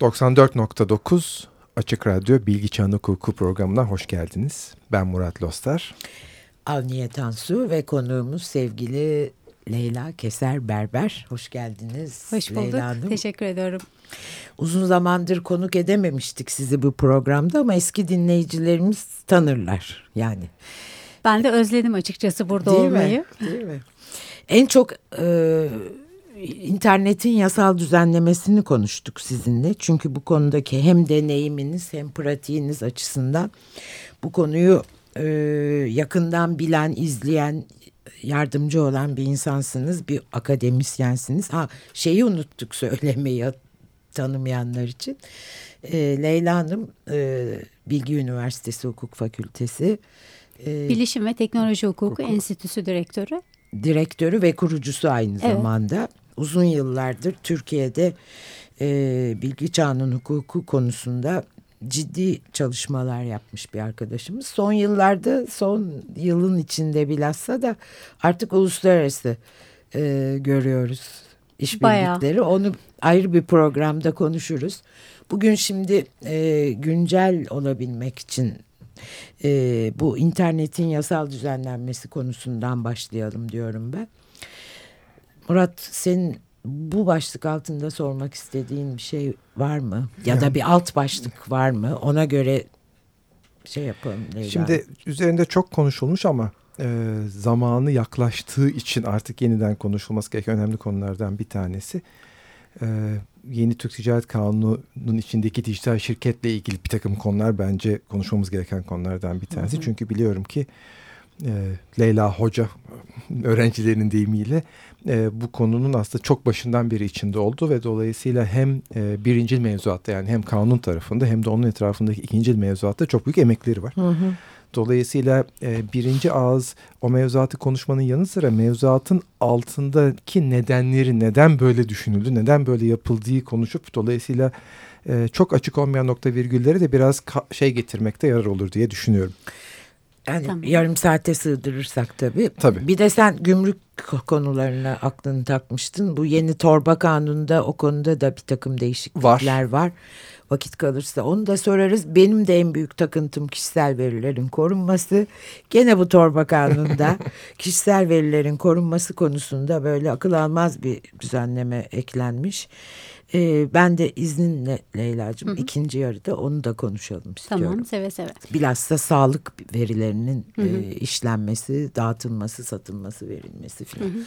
94.9 Açık Radyo Bilgi Çağın Hukuku programına hoş geldiniz. Ben Murat Lostar. Avniye Tansu ve konuğumuz sevgili Leyla Keser Berber. Hoş geldiniz. Hoş bulduk. Leyla Hanım. Teşekkür ediyorum. Uzun zamandır konuk edememiştik sizi bu programda ama eski dinleyicilerimiz tanırlar yani. Ben de özledim açıkçası burada Değil olmayı. Mi? Değil mi? En çok e, internetin yasal düzenlemesini konuştuk sizinle. Çünkü bu konudaki hem deneyiminiz hem pratiğiniz açısından bu konuyu e, yakından bilen, izleyen, yardımcı olan bir insansınız, bir akademisyensiniz. Ha şeyi unuttuk söylemeyi tanımayanlar için. E, Leyla Hanım e, Bilgi Üniversitesi Hukuk Fakültesi. E, Bilişim ve Teknoloji Hukuku Hukuk. Enstitüsü Direktörü. Direktörü ve kurucusu aynı evet. zamanda uzun yıllardır Türkiye'de e, bilgi çağının hukuku konusunda ciddi çalışmalar yapmış bir arkadaşımız. Son yıllarda son yılın içinde bilhassa da artık uluslararası e, görüyoruz işbirlikleri. Onu ayrı bir programda konuşuruz. Bugün şimdi e, güncel olabilmek için e, bu internetin yasal düzenlenmesi konusundan başlayalım diyorum ben. Murat senin bu başlık altında sormak istediğin bir şey var mı? Ya yani, da bir alt başlık var mı? Ona göre şey yapalım. Leyla. Şimdi üzerinde çok konuşulmuş ama e, zamanı yaklaştığı için artık yeniden konuşulması gereken önemli konulardan bir tanesi. E, yeni Türk Ticaret Kanunu'nun içindeki dijital şirketle ilgili bir takım konular bence konuşmamız gereken konulardan bir tanesi. Hı hı. Çünkü biliyorum ki e, Leyla Hoca öğrencilerinin deyimiyle e, bu konunun aslında çok başından beri içinde oldu ve dolayısıyla hem e, birincil mevzuatta yani hem kanun tarafında hem de onun etrafındaki ikincil mevzuatta çok büyük emekleri var. Hı hı. Dolayısıyla e, birinci ağız o mevzuatı konuşmanın yanı sıra mevzuatın altındaki nedenleri neden böyle düşünüldü, neden böyle yapıldığı konuşup dolayısıyla e, çok açık olmayan nokta virgülleri de biraz şey getirmekte yarar olur diye düşünüyorum. Yani tamam. yarım saate sığdırırsak tabii. tabii. Bir de sen gümrük konularına aklını takmıştın. Bu yeni torba kanununda o konuda da bir takım değişiklikler var. var. Vakit kalırsa onu da sorarız. Benim de en büyük takıntım kişisel verilerin korunması. Gene bu torba kanununda kişisel verilerin korunması konusunda böyle akıl almaz bir düzenleme eklenmiş. Ee, ben de izninle Leyla'cığım hı hı. ikinci yarıda onu da konuşalım istiyorum. Tamam seve seve. Bilhassa sağlık verilerinin hı hı. E, işlenmesi, dağıtılması, satılması, verilmesi hı.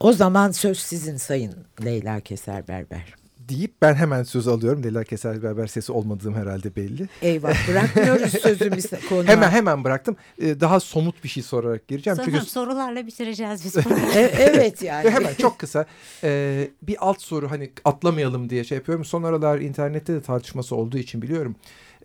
O zaman söz sizin Sayın Leyla Keser Berber deyip ben hemen söz alıyorum. Leyla Keser Berber sesi olmadığım herhalde belli. Eyvah bırakmıyoruz sözümüzü konuya. Hemen hemen bıraktım. Ee, daha somut bir şey sorarak gireceğim. Sanırım Çünkü... sorularla bitireceğiz biz. E, evet yani. hemen çok kısa. Ee, bir alt soru hani atlamayalım diye şey yapıyorum. Son aralar internette de tartışması olduğu için biliyorum.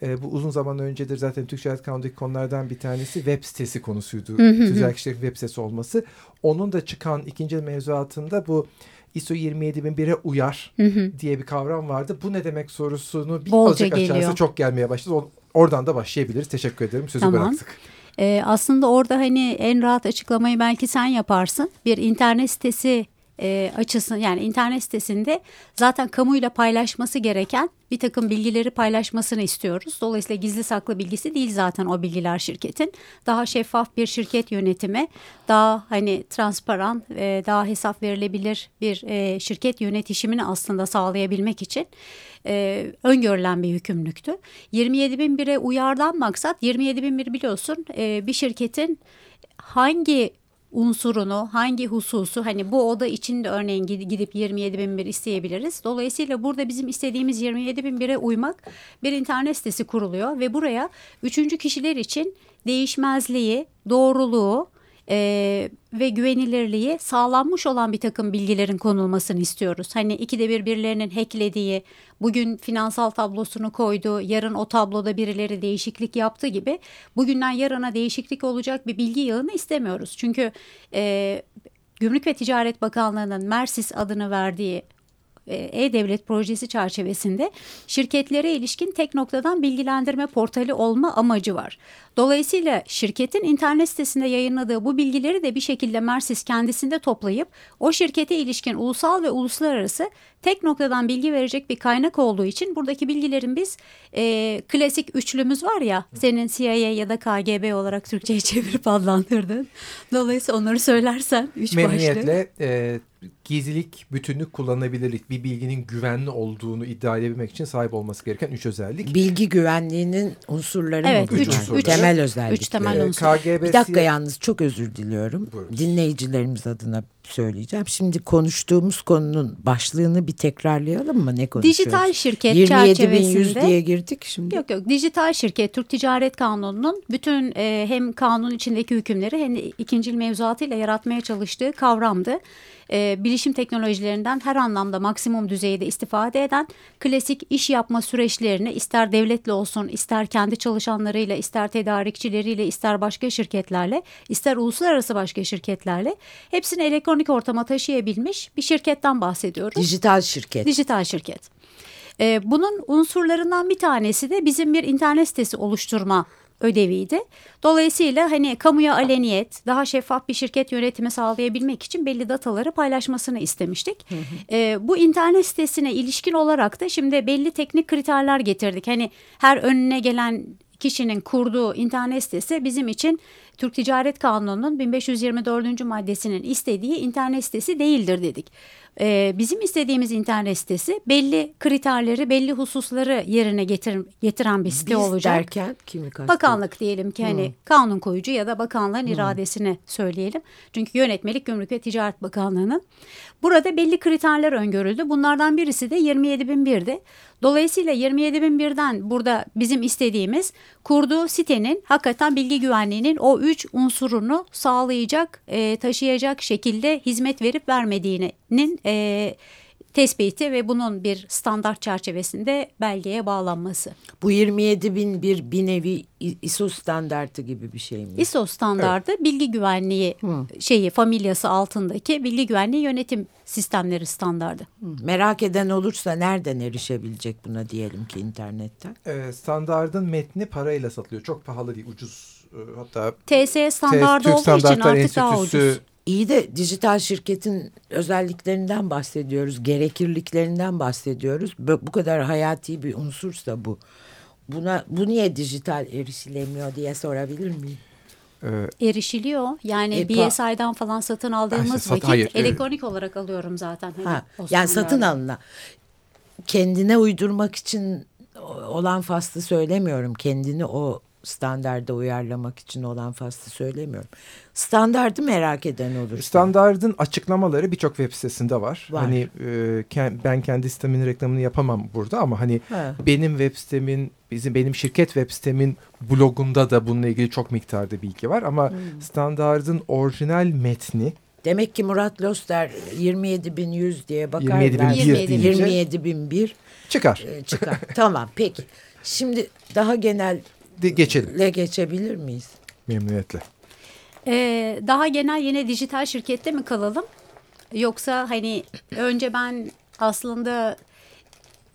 E, bu uzun zaman öncedir zaten Türk Ticaret Kanunu'ndaki konulardan bir tanesi web sitesi konusuydu. Tüzel kişilerin web sitesi olması. Onun da çıkan ikinci mevzuatında bu ISO 27001'e uyar hı hı. diye bir kavram vardı. Bu ne demek sorusunu bir Bolca azıcık açarsa çok gelmeye başladı. Oradan da başlayabiliriz. Teşekkür ederim. Sözü tamam. bıraktık. Ee, aslında orada hani en rahat açıklamayı belki sen yaparsın. Bir internet sitesi e, açısın yani internet sitesinde zaten kamuyla paylaşması gereken bir takım bilgileri paylaşmasını istiyoruz. Dolayısıyla gizli saklı bilgisi değil zaten o bilgiler şirketin. Daha şeffaf bir şirket yönetimi, daha hani transparan, e, daha hesap verilebilir bir e, şirket yönetişimini aslında sağlayabilmek için e, öngörülen bir yükümlülüktü. 27.001'e uyardan maksat 27.001 biliyorsun e, bir şirketin hangi unsurunu, hangi hususu hani bu oda içinde örneğin gidip 27 bin bir isteyebiliriz. Dolayısıyla burada bizim istediğimiz 27 bin bire uymak bir internet sitesi kuruluyor ve buraya üçüncü kişiler için değişmezliği, doğruluğu, e, ve güvenilirliği sağlanmış olan bir takım bilgilerin konulmasını istiyoruz. Hani ikide bir birilerinin hacklediği, bugün finansal tablosunu koydu, yarın o tabloda birileri değişiklik yaptı gibi bugünden yarına değişiklik olacak bir bilgi yağını istemiyoruz. Çünkü e, Gümrük ve Ticaret Bakanlığı'nın Mersis adını verdiği e-devlet projesi çerçevesinde şirketlere ilişkin tek noktadan bilgilendirme portali olma amacı var. Dolayısıyla şirketin internet sitesinde yayınladığı bu bilgileri de bir şekilde Mersis kendisinde toplayıp o şirkete ilişkin ulusal ve uluslararası tek noktadan bilgi verecek bir kaynak olduğu için buradaki bilgilerin biz e, klasik üçlümüz var ya senin CIA ya da KGB olarak Türkçe'ye çevirip adlandırdın. Dolayısıyla onları söylersen üç Memnuniyetle başlık. e, gizlilik, bütünlük, kullanılabilirlik, bir bilginin güvenli olduğunu iddia edebilmek için sahip olması gereken üç özellik. Bilgi güvenliğinin unsurları Evet, mı üç- bunlar? üç- temel özellikleri. üç temel E, unsur. KGB Bir dakika yalnız çok özür diliyorum. Buyurun. Dinleyicilerimiz adına söyleyeceğim. Şimdi konuştuğumuz konunun başlığını bir tekrarlayalım mı? Ne konuşuyoruz? Dijital şirket 27.100 çerçevesinde diye girdik şimdi. Yok yok dijital şirket Türk Ticaret Kanunu'nun bütün e, hem kanun içindeki hükümleri hem ikincil mevzuatıyla yaratmaya çalıştığı kavramdı. E, bilişim teknolojilerinden her anlamda maksimum düzeyde istifade eden klasik iş yapma süreçlerini ister devletle olsun ister kendi çalışanlarıyla ister tedarikçileriyle ister başka şirketlerle ister uluslararası başka şirketlerle hepsini elektronik ortama taşıyabilmiş bir şirketten bahsediyoruz. Dijital şirket. Dijital şirket. Ee, bunun unsurlarından bir tanesi de bizim bir internet sitesi oluşturma ödeviydi. Dolayısıyla hani kamuya aleniyet, daha şeffaf bir şirket yönetimi sağlayabilmek için belli dataları paylaşmasını istemiştik. Ee, bu internet sitesine ilişkin olarak da şimdi belli teknik kriterler getirdik. Hani her önüne gelen kişinin kurduğu internet sitesi bizim için Türk Ticaret Kanunu'nun 1524. maddesinin istediği internet sitesi değildir dedik. Ee, bizim istediğimiz internet sitesi belli kriterleri, belli hususları yerine getir, getiren bir site Biz olacak. derken kimi kastediyoruz? Bakanlık diyelim ki hani kanun koyucu ya da bakanlığın iradesini söyleyelim. Çünkü yönetmelik Gümrük ve Ticaret Bakanlığı'nın. Burada belli kriterler öngörüldü. Bunlardan birisi de 27.001'di. Dolayısıyla 27.001'den burada bizim istediğimiz kurduğu sitenin hakikaten bilgi güvenliğinin o üç unsurunu sağlayacak, e, taşıyacak şekilde hizmet verip vermediğinin e, tespiti ve bunun bir standart çerçevesinde belgeye bağlanması. Bu 27 bin bir, bir nevi ISO standartı gibi bir şey mi? ISO standardı bilgi güvenliği şeyi familyası altındaki bilgi güvenliği yönetim sistemleri standardı. Hı, Merak eden olursa nereden erişebilecek buna diyelim ki internetten? E, standardın metni parayla satılıyor. Çok pahalı değil, ucuz. E, hatta TSE standardı Türk olduğu için artık daha ucuz. İyi de dijital şirketin özelliklerinden bahsediyoruz, gerekirliklerinden bahsediyoruz. Bu kadar hayati bir unsursa bu. Buna bu niye dijital erişilemiyor diye sorabilir miyim? e, erişiliyor. Yani E, BSI'den falan satın aldığımız Ay, sat- vakit hayır, e- elektronik olarak alıyorum zaten. Hani Ha, yani satın alına. Kendine uydurmak için olan faslı söylemiyorum. Kendini o standarda uyarlamak için olan faslı söylemiyorum. Standardı merak eden olursa. Standardın açıklamaları birçok web sitesinde var. Var. Hani e, ben kendi sitemin reklamını yapamam burada ama hani Ha. benim web sitemin bizim benim şirket web sitemin blogunda da bununla ilgili çok miktarda bilgi var ama Hmm. standardın orijinal metni Demek ki Murat Loster 27.100 diye bakarlar. 27.001 deyince- 27.001 çıkar. e, çıkar. tamam peki. Şimdi daha genelle De- geçelim geçebilir miyiz? memnuniyetle. Ee, daha genel yine dijital şirkette mi kalalım? Yoksa hani önce ben aslında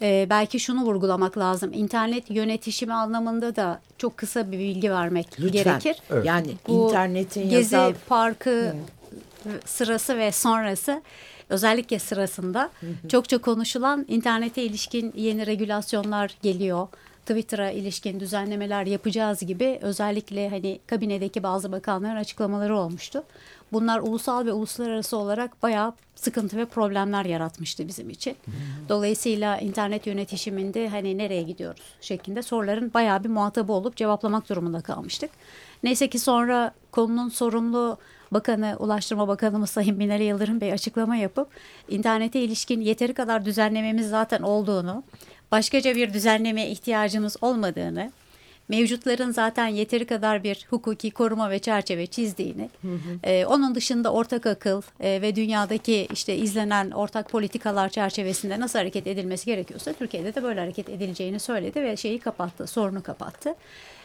e, belki şunu vurgulamak lazım. İnternet yönetişimi anlamında da çok kısa bir bilgi vermek Lütfen. gerekir. Evet. Yani Bu internetin Gezi yasal Parkı sırası ve sonrası özellikle sırasında çokça konuşulan internete ilişkin yeni regülasyonlar geliyor. Twitter'a ilişkin düzenlemeler yapacağız gibi özellikle hani kabinedeki bazı bakanların açıklamaları olmuştu. Bunlar ulusal ve uluslararası olarak bayağı sıkıntı ve problemler yaratmıştı bizim için. Dolayısıyla internet yönetişiminde hani nereye gidiyoruz şeklinde soruların bayağı bir muhatabı olup cevaplamak durumunda kalmıştık. Neyse ki sonra konunun sorumlu Bakanı, Ulaştırma Bakanımız Sayın Binali Yıldırım Bey açıklama yapıp internete ilişkin yeteri kadar düzenlememiz zaten olduğunu, başkaca bir düzenlemeye ihtiyacımız olmadığını, mevcutların zaten yeteri kadar bir hukuki koruma ve çerçeve çizdiğini, e, onun dışında ortak akıl e, ve dünyadaki işte izlenen ortak politikalar çerçevesinde nasıl hareket edilmesi gerekiyorsa Türkiye'de de böyle hareket edileceğini söyledi ve şeyi kapattı, sorunu kapattı.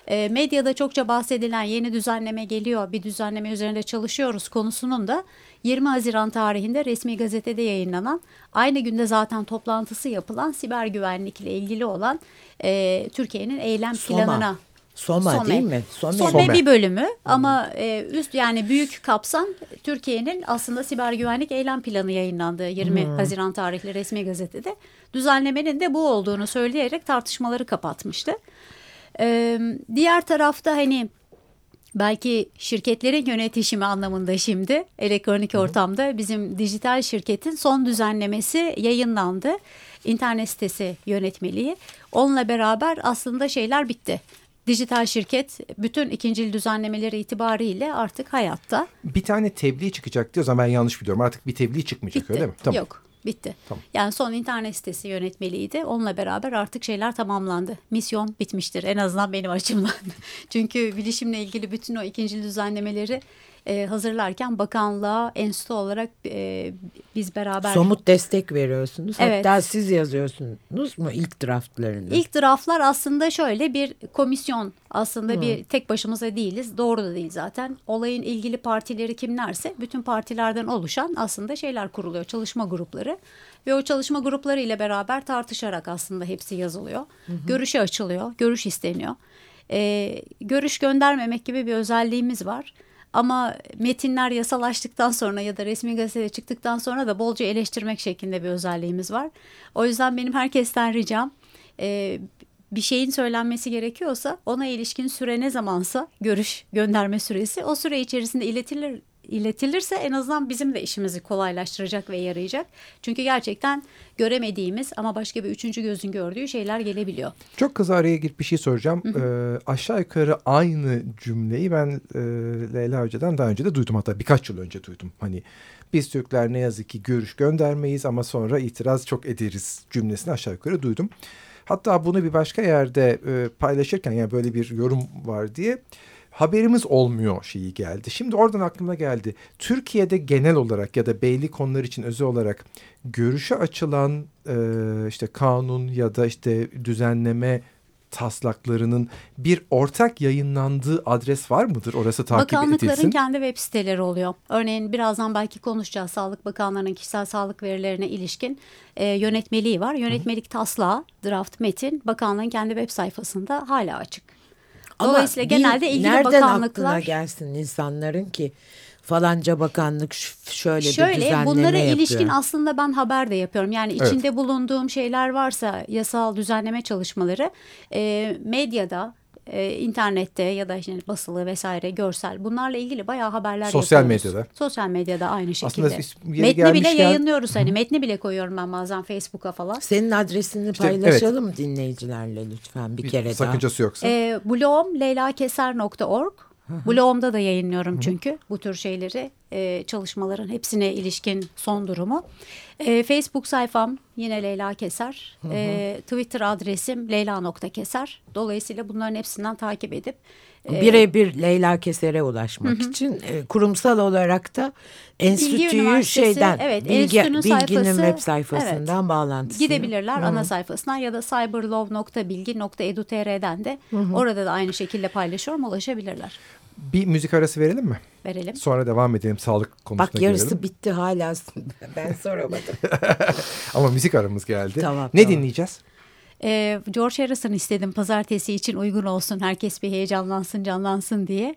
E, medyada çokça bahsedilen yeni düzenleme geliyor, bir düzenleme üzerinde çalışıyoruz konusunun da 20 Haziran tarihinde resmi gazetede yayınlanan aynı günde zaten toplantısı yapılan siber güvenlikle ilgili olan e, Türkiye'nin eylem Soma. planına Soma, Some. değil mi? Some, Some. bir bölümü ama e, üst yani büyük kapsam Türkiye'nin aslında siber güvenlik eylem planı yayınlandığı 20 Haziran tarihli resmi gazetede düzenlemenin de bu olduğunu söyleyerek tartışmaları kapatmıştı. E, diğer tarafta hani belki şirketlerin yönetişimi anlamında şimdi elektronik ortamda bizim dijital şirketin son düzenlemesi yayınlandı. İnternet sitesi yönetmeliği. Onunla beraber aslında şeyler bitti. Dijital şirket bütün ikincil düzenlemeleri itibariyle artık hayatta. Bir tane tebliğ çıkacak diyor ama ben yanlış biliyorum. Artık bir tebliğ çıkmayacak Bitti. öyle mi? Tamam. Yok bitti. Tamam. Yani son internet sitesi yönetmeliydi. Onunla beraber artık şeyler tamamlandı. Misyon bitmiştir en azından benim açımdan. Çünkü bilişimle ilgili bütün o ikincil düzenlemeleri e, hazırlarken bakanlığa enstitü olarak e, biz beraber... Somut destek veriyorsunuz. Evet. Hatta siz yazıyorsunuz mu ilk draftlarını? İlk draftlar aslında şöyle bir komisyon. Aslında bir tek başımıza değiliz. Doğru da değil zaten. Olayın ilgili partileri kimlerse bütün partilerden oluşan aslında şeyler kuruluyor. Çalışma grupları. Ve o çalışma grupları ile beraber tartışarak aslında hepsi yazılıyor. Görüşe açılıyor. Görüş isteniyor. Ee, görüş göndermemek gibi bir özelliğimiz var. Ama metinler yasalaştıktan sonra ya da resmi gazeteye çıktıktan sonra da bolca eleştirmek şeklinde bir özelliğimiz var. O yüzden benim herkesten ricam e, bir şeyin söylenmesi gerekiyorsa ona ilişkin süre ne zamansa görüş gönderme süresi o süre içerisinde iletilir iletilirse en azından bizim de işimizi kolaylaştıracak ve yarayacak. Çünkü gerçekten göremediğimiz ama başka bir üçüncü gözün gördüğü şeyler gelebiliyor. Çok kısa araya girip bir şey soracağım. Ee, aşağı yukarı aynı cümleyi ben e, Leyla Hoca'dan daha önce de duydum. Hatta birkaç yıl önce duydum. Hani biz Türkler ne yazık ki görüş göndermeyiz ama sonra itiraz çok ederiz cümlesini aşağı yukarı duydum. Hatta bunu bir başka yerde e, paylaşırken yani böyle bir yorum var diye haberimiz olmuyor şeyi geldi. Şimdi oradan aklıma geldi. Türkiye'de genel olarak ya da belli konular için özel olarak görüşe açılan e, işte kanun ya da işte düzenleme taslaklarının bir ortak yayınlandığı adres var mıdır? Orası takip Bakanlıkların edilsin. kendi web siteleri oluyor. Örneğin birazdan belki konuşacağız. Sağlık Bakanlığı'nın kişisel sağlık verilerine ilişkin e, yönetmeliği var. Yönetmelik taslağı, draft metin bakanlığın kendi web sayfasında hala açık. Dolayısıyla bir- genelde ilgili nereden bakanlıklar aklına gelsin insanların ki falanca bakanlık ş- şöyle, bir Şöyle düzenleme bunlara yapıyor. ilişkin aslında ben haber de yapıyorum. Yani Evet. içinde bulunduğum şeyler varsa yasal düzenleme çalışmaları e, medyada, e, internette ya da işte basılı vesaire görsel bunlarla ilgili bayağı haberler Sosyal yapıyoruz. medyada. Sosyal medyada aynı şekilde. Aslında biz yeri Metni bile gelmişken- yayınlıyoruz hani metni bile koyuyorum ben bazen Facebook'a falan. Senin adresini İşte, paylaşalım dinleyicilerle lütfen bir, Bir kere daha. sakıncası yoksa. E, blogum leylakeser.org. Blogumda da yayınlıyorum çünkü bu tür şeyleri e, çalışmaların hepsine ilişkin son durumu. E, Facebook sayfam yine Leyla Keser. E, Twitter adresim leyla.keser. Dolayısıyla bunların hepsinden takip edip e, Birebir Leyla Keser'e ulaşmak için e, kurumsal olarak da enstitüyü şeyden evet, bilgi, enstitünün bilginin sayfası, web sayfasından bağlantısını. gidebilirler ana sayfasına ya da cyberlove.bilgi.edu.tr'den de orada da aynı şekilde paylaşıyorum ulaşabilirler. Bir müzik arası verelim mi? Verelim. Sonra devam edelim sağlık konusuna Bak yarısı girelim. bitti hala ben soramadım. Ama müzik aramız geldi. Tamam, ne tamam. dinleyeceğiz? Ee, George Harrison istedim pazartesi için uygun olsun. Herkes bir heyecanlansın canlansın diye.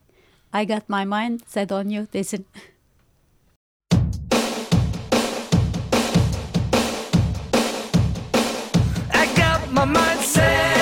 I got my mind set on you desin. I got my mind set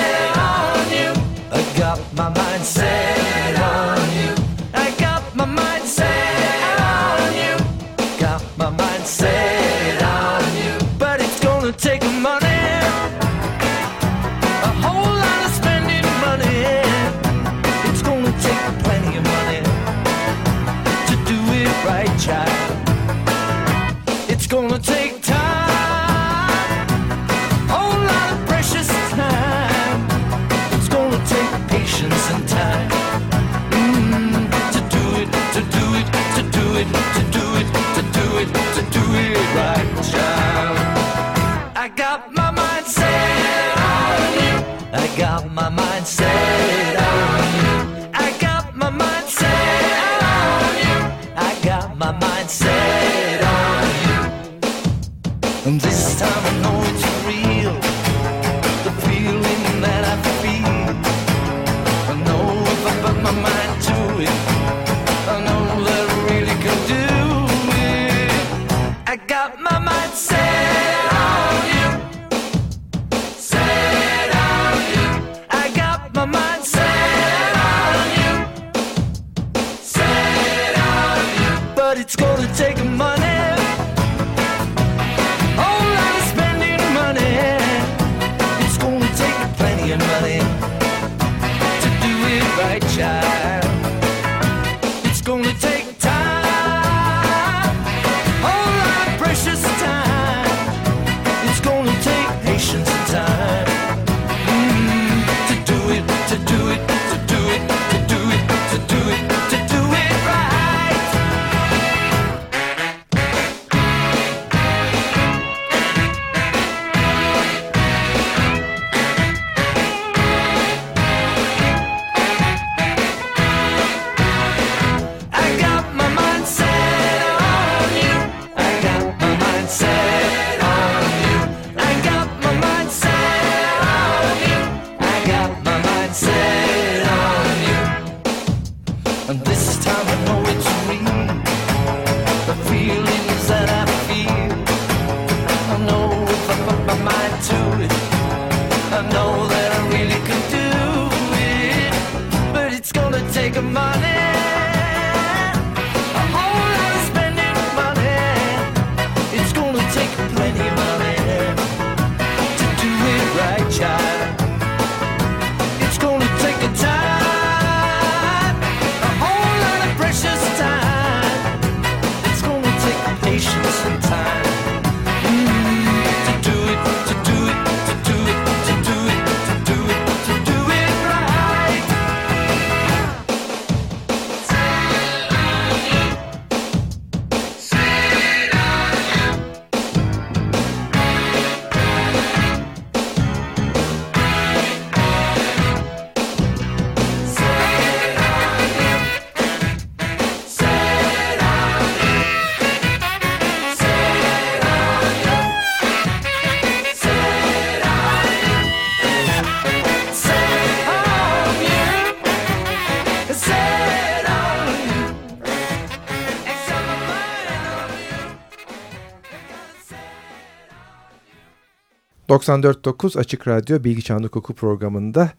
94.9 Açık Radyo Bilgi Çağında Hukuku programında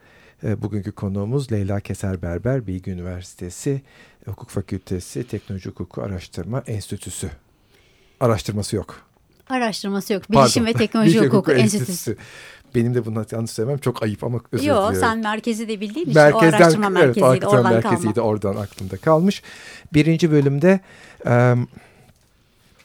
e, bugünkü konuğumuz Leyla Keser Berber Bilgi Üniversitesi Hukuk Fakültesi Teknoloji Hukuku Araştırma Enstitüsü. Araştırması yok. Araştırması yok. Pardon. Bilişim ve Teknoloji Bilgi Hukuku Enstitüsü. Benim de bunu yanlış söylemem çok ayıp ama özür Yok diliyorum. sen merkezi de bildiğin için Merkezden, o araştırma evet, merkeziydi. araştırma oradan merkeziydi kalma. oradan aklımda kalmış. Birinci bölümde e,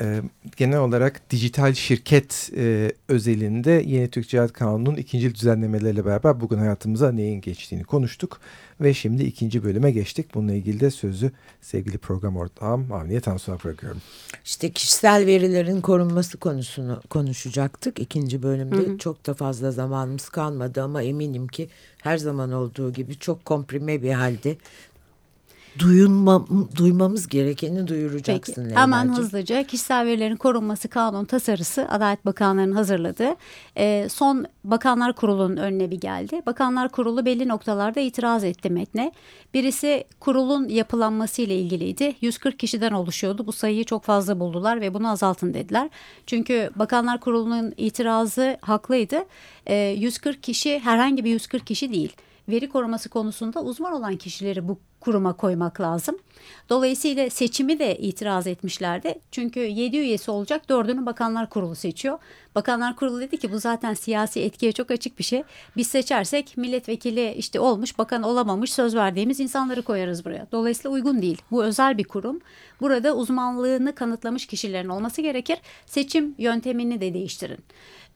e, genel olarak dijital şirket e, özelinde Yeni Türk Ticaret Kanunu'nun ikinci düzenlemeleriyle beraber bugün hayatımıza neyin geçtiğini konuştuk. Ve şimdi ikinci bölüme geçtik. Bununla ilgili de sözü sevgili program ortağım Avniye Tansu'na bırakıyorum. İşte kişisel verilerin korunması konusunu konuşacaktık ikinci bölümde. Çok da fazla zamanımız kalmadı ama eminim ki her zaman olduğu gibi çok komprime bir halde duyunma, duymamız gerekeni duyuracaksın Peki Leyla'cığım. hemen hızlıca kişisel verilerin korunması kanun tasarısı Adalet Bakanlığı'nın hazırladığı e, son Bakanlar Kurulu'nun önüne bir geldi. Bakanlar Kurulu belli noktalarda itiraz etti metne. Birisi kurulun yapılanması ile ilgiliydi. 140 kişiden oluşuyordu. Bu sayıyı çok fazla buldular ve bunu azaltın dediler. Çünkü Bakanlar Kurulu'nun itirazı haklıydı. E, 140 kişi herhangi bir 140 kişi değil veri koruması konusunda uzman olan kişileri bu kuruma koymak lazım. Dolayısıyla seçimi de itiraz etmişlerdi. Çünkü 7 üyesi olacak 4'ünü Bakanlar Kurulu seçiyor. Bakanlar Kurulu dedi ki bu zaten siyasi etkiye çok açık bir şey. Biz seçersek milletvekili işte olmuş bakan olamamış söz verdiğimiz insanları koyarız buraya. Dolayısıyla uygun değil. Bu özel bir kurum. Burada uzmanlığını kanıtlamış kişilerin olması gerekir. Seçim yöntemini de değiştirin.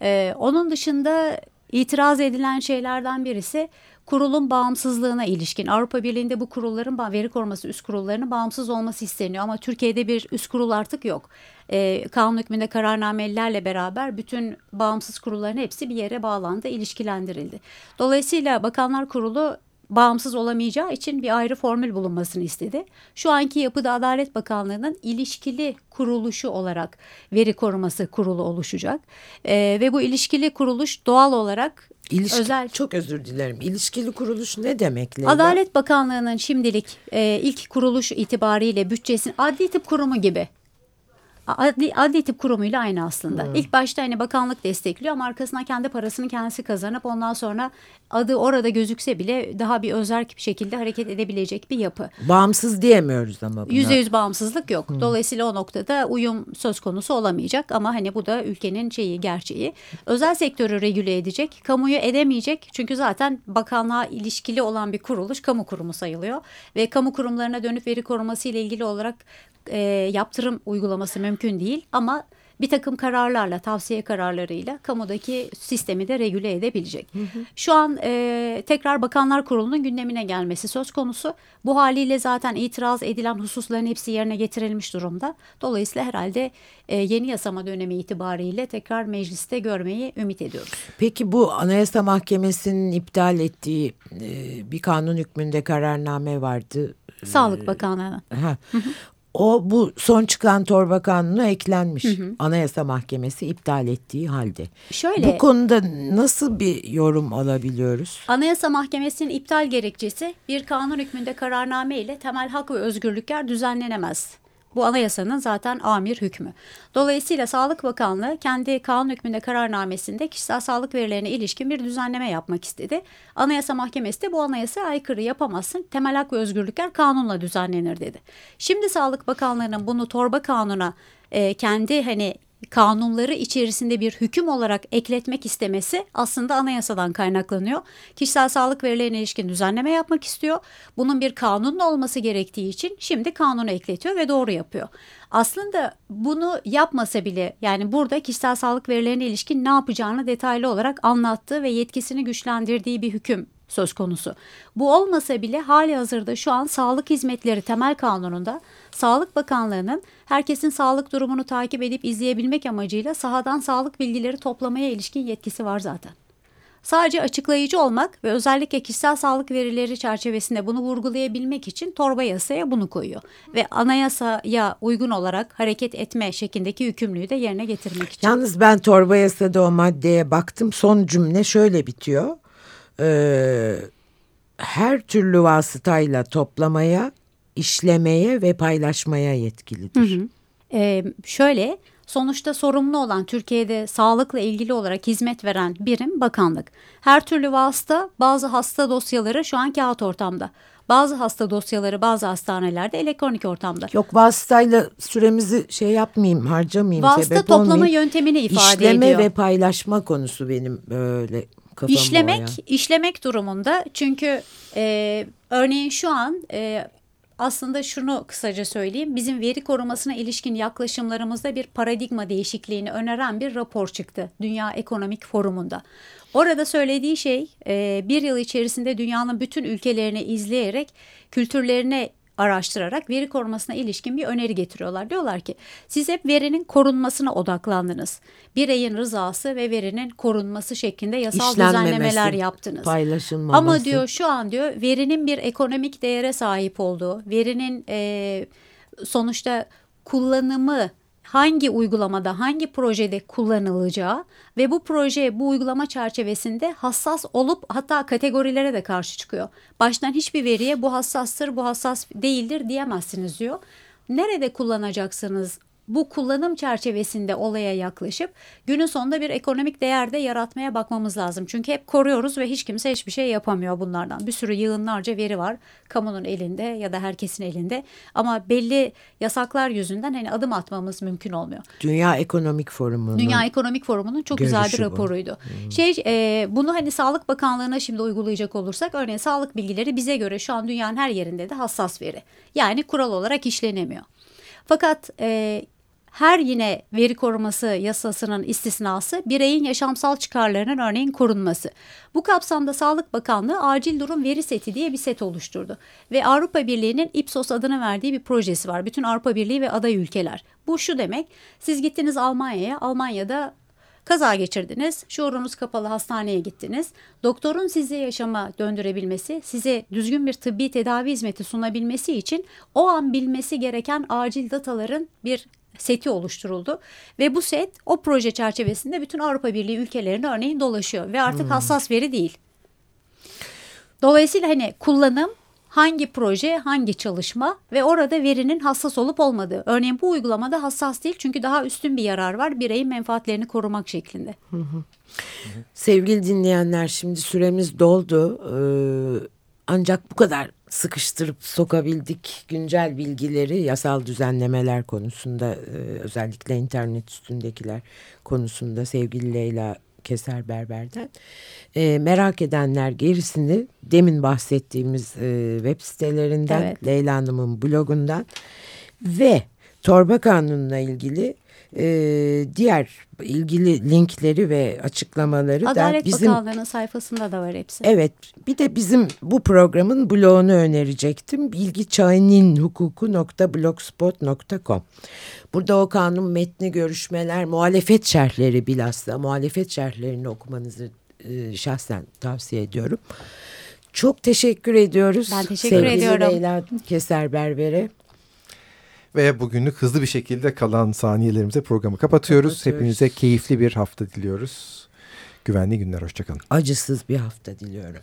Ee, onun dışında itiraz edilen şeylerden birisi kurulun bağımsızlığına ilişkin. Avrupa Birliği'nde bu kurulların veri koruması üst kurullarının bağımsız olması isteniyor ama Türkiye'de bir üst kurul artık yok. Ee, kanun hükmünde kararnamelerle beraber bütün bağımsız kurulların hepsi bir yere bağlandı, ilişkilendirildi. Dolayısıyla Bakanlar Kurulu bağımsız olamayacağı için bir ayrı formül bulunmasını istedi. Şu anki yapıda Adalet Bakanlığı'nın ilişkili kuruluşu olarak veri koruması kurulu oluşacak. Ee, ve bu ilişkili kuruluş doğal olarak İlişki, özel Çok özür dilerim. İlişkili kuruluş ne demek Leyla? Adalet Bakanlığı'nın şimdilik e, ilk kuruluş itibariyle bütçesini adli tıp kurumu gibi adli, adli tip kurumuyla aynı aslında. Hmm. İlk başta hani bakanlık destekliyor ama arkasından kendi parasını kendisi kazanıp ondan sonra adı orada gözükse bile daha bir özerk bir şekilde hareket edebilecek bir yapı. Bağımsız diyemiyoruz ama buna. Yüzde yüz bağımsızlık yok. Hmm. Dolayısıyla o noktada uyum söz konusu olamayacak ama hani bu da ülkenin şeyi gerçeği. Özel sektörü regüle edecek, kamuyu edemeyecek. Çünkü zaten bakanlığa ilişkili olan bir kuruluş kamu kurumu sayılıyor ve kamu kurumlarına dönüp veri koruması ile ilgili olarak e, yaptırım uygulaması mümkün değil ama bir takım kararlarla, tavsiye kararlarıyla kamudaki sistemi de regüle edebilecek. Hı hı. Şu an e, tekrar Bakanlar Kurulu'nun gündemine gelmesi söz konusu. Bu haliyle zaten itiraz edilen hususların hepsi yerine getirilmiş durumda. Dolayısıyla herhalde e, yeni yasama dönemi itibariyle tekrar mecliste görmeyi ümit ediyoruz. Peki bu Anayasa Mahkemesi'nin iptal ettiği e, bir kanun hükmünde kararname vardı. Sağlık Bakanlığı'na. O bu son çıkan torba kanunu eklenmiş. Hı hı. Anayasa Mahkemesi iptal ettiği halde. Şöyle. Bu konuda nasıl bir yorum alabiliyoruz? Anayasa Mahkemesi'nin iptal gerekçesi bir kanun hükmünde kararname ile temel hak ve özgürlükler düzenlenemez bu anayasanın zaten amir hükmü. Dolayısıyla Sağlık Bakanlığı kendi kanun hükmünde kararnamesinde kişisel sağlık verilerine ilişkin bir düzenleme yapmak istedi. Anayasa Mahkemesi de bu anayasaya aykırı yapamazsın. Temel hak ve özgürlükler kanunla düzenlenir dedi. Şimdi Sağlık Bakanlığı'nın bunu torba kanuna e, kendi hani kanunları içerisinde bir hüküm olarak ekletmek istemesi aslında anayasadan kaynaklanıyor. Kişisel sağlık verilerine ilişkin düzenleme yapmak istiyor. Bunun bir kanunun olması gerektiği için şimdi kanunu ekletiyor ve doğru yapıyor. Aslında bunu yapmasa bile yani burada kişisel sağlık verilerine ilişkin ne yapacağını detaylı olarak anlattığı ve yetkisini güçlendirdiği bir hüküm söz konusu. Bu olmasa bile hali hazırda şu an sağlık hizmetleri temel kanununda Sağlık Bakanlığı'nın herkesin sağlık durumunu takip edip izleyebilmek amacıyla sahadan sağlık bilgileri toplamaya ilişkin yetkisi var zaten. Sadece açıklayıcı olmak ve özellikle kişisel sağlık verileri çerçevesinde bunu vurgulayabilmek için torba yasaya bunu koyuyor. Ve anayasaya uygun olarak hareket etme şeklindeki yükümlülüğü de yerine getirmek için. Yalnız ben torba yasada o maddeye baktım. Son cümle şöyle bitiyor. Ee, her türlü vasıtayla toplamaya, işlemeye ve paylaşmaya yetkilidir. Hı hı. Ee, şöyle sonuçta sorumlu olan Türkiye'de sağlıkla ilgili olarak hizmet veren birim bakanlık. Her türlü vasıta bazı hasta dosyaları şu an kağıt ortamda. Bazı hasta dosyaları bazı hastanelerde elektronik ortamda. Yok vasıtayla süremizi şey yapmayayım harcamayayım. Vasıta sebep toplama olmayayım. yöntemini ifade İşleme ediyor. İşleme ve paylaşma konusu benim böyle kafamda İşlemek, işlemek durumunda çünkü e, örneğin şu an e, aslında şunu kısaca söyleyeyim. Bizim veri korumasına ilişkin yaklaşımlarımızda bir paradigma değişikliğini öneren bir rapor çıktı. Dünya Ekonomik Forumu'nda. Orada söylediği şey bir yıl içerisinde dünyanın bütün ülkelerini izleyerek kültürlerine araştırarak veri korumasına ilişkin bir öneri getiriyorlar. Diyorlar ki siz hep verinin korunmasına odaklandınız. Bireyin rızası ve verinin korunması şeklinde yasal düzenlemeler yaptınız. Paylaşılmaması. Ama diyor şu an diyor verinin bir ekonomik değere sahip olduğu, verinin e, sonuçta kullanımı hangi uygulamada, hangi projede kullanılacağı ve bu proje, bu uygulama çerçevesinde hassas olup hatta kategorilere de karşı çıkıyor. Baştan hiçbir veriye bu hassastır, bu hassas değildir diyemezsiniz diyor. Nerede kullanacaksınız bu kullanım çerçevesinde olaya yaklaşıp günün sonunda bir ekonomik değer de yaratmaya bakmamız lazım. Çünkü hep koruyoruz ve hiç kimse hiçbir şey yapamıyor bunlardan. Bir sürü yığınlarca veri var kamunun elinde ya da herkesin elinde ama belli yasaklar yüzünden hani adım atmamız mümkün olmuyor. Dünya Ekonomik Forumu'nun Dünya Ekonomik Forumu'nun çok güzel bir raporuydu. Hmm. Şey e, bunu hani Sağlık Bakanlığı'na şimdi uygulayacak olursak örneğin sağlık bilgileri bize göre şu an dünyanın her yerinde de hassas veri. Yani kural olarak işlenemiyor. Fakat e, her yine veri koruması yasasının istisnası bireyin yaşamsal çıkarlarının örneğin korunması. Bu kapsamda Sağlık Bakanlığı acil durum veri seti diye bir set oluşturdu. Ve Avrupa Birliği'nin Ipsos adını verdiği bir projesi var. Bütün Avrupa Birliği ve aday ülkeler. Bu şu demek siz gittiniz Almanya'ya Almanya'da Kaza geçirdiniz, şuurunuz kapalı hastaneye gittiniz. Doktorun sizi yaşama döndürebilmesi, size düzgün bir tıbbi tedavi hizmeti sunabilmesi için o an bilmesi gereken acil dataların bir seti oluşturuldu ve bu set o proje çerçevesinde bütün Avrupa Birliği ülkelerine örneğin dolaşıyor ve artık hmm. hassas veri değil. Dolayısıyla hani kullanım hangi proje, hangi çalışma ve orada verinin hassas olup olmadığı. Örneğin bu uygulamada hassas değil çünkü daha üstün bir yarar var bireyin menfaatlerini korumak şeklinde. Sevgili dinleyenler şimdi süremiz doldu. Ee, ancak bu kadar sıkıştırıp sokabildik güncel bilgileri yasal düzenlemeler konusunda e, özellikle internet üstündekiler konusunda sevgili Leyla Keser Berber'den. E, merak edenler gerisini demin bahsettiğimiz e, web sitelerinden Evet. Leyla Hanım'ın blogundan ve torba kanununa ilgili e, diğer ilgili linkleri ve açıklamaları Adalet da bizim Bakanlığı'nın sayfasında da var hepsi. Evet bir de bizim bu programın blogunu önerecektim. bilgiçayninhukuku.blogspot.com Burada o kanun metni görüşmeler, muhalefet şerhleri bilhassa muhalefet şerhlerini okumanızı e, şahsen tavsiye ediyorum. Çok teşekkür ediyoruz. Ben teşekkür Sevgili ediyorum. Leyla Keser Berber'e. Ve bugünlük hızlı bir şekilde kalan saniyelerimize programı kapatıyoruz. Kapatıyoruz. Hepinize keyifli bir hafta diliyoruz. Güvenli günler, hoşçakalın. Acısız bir hafta diliyorum.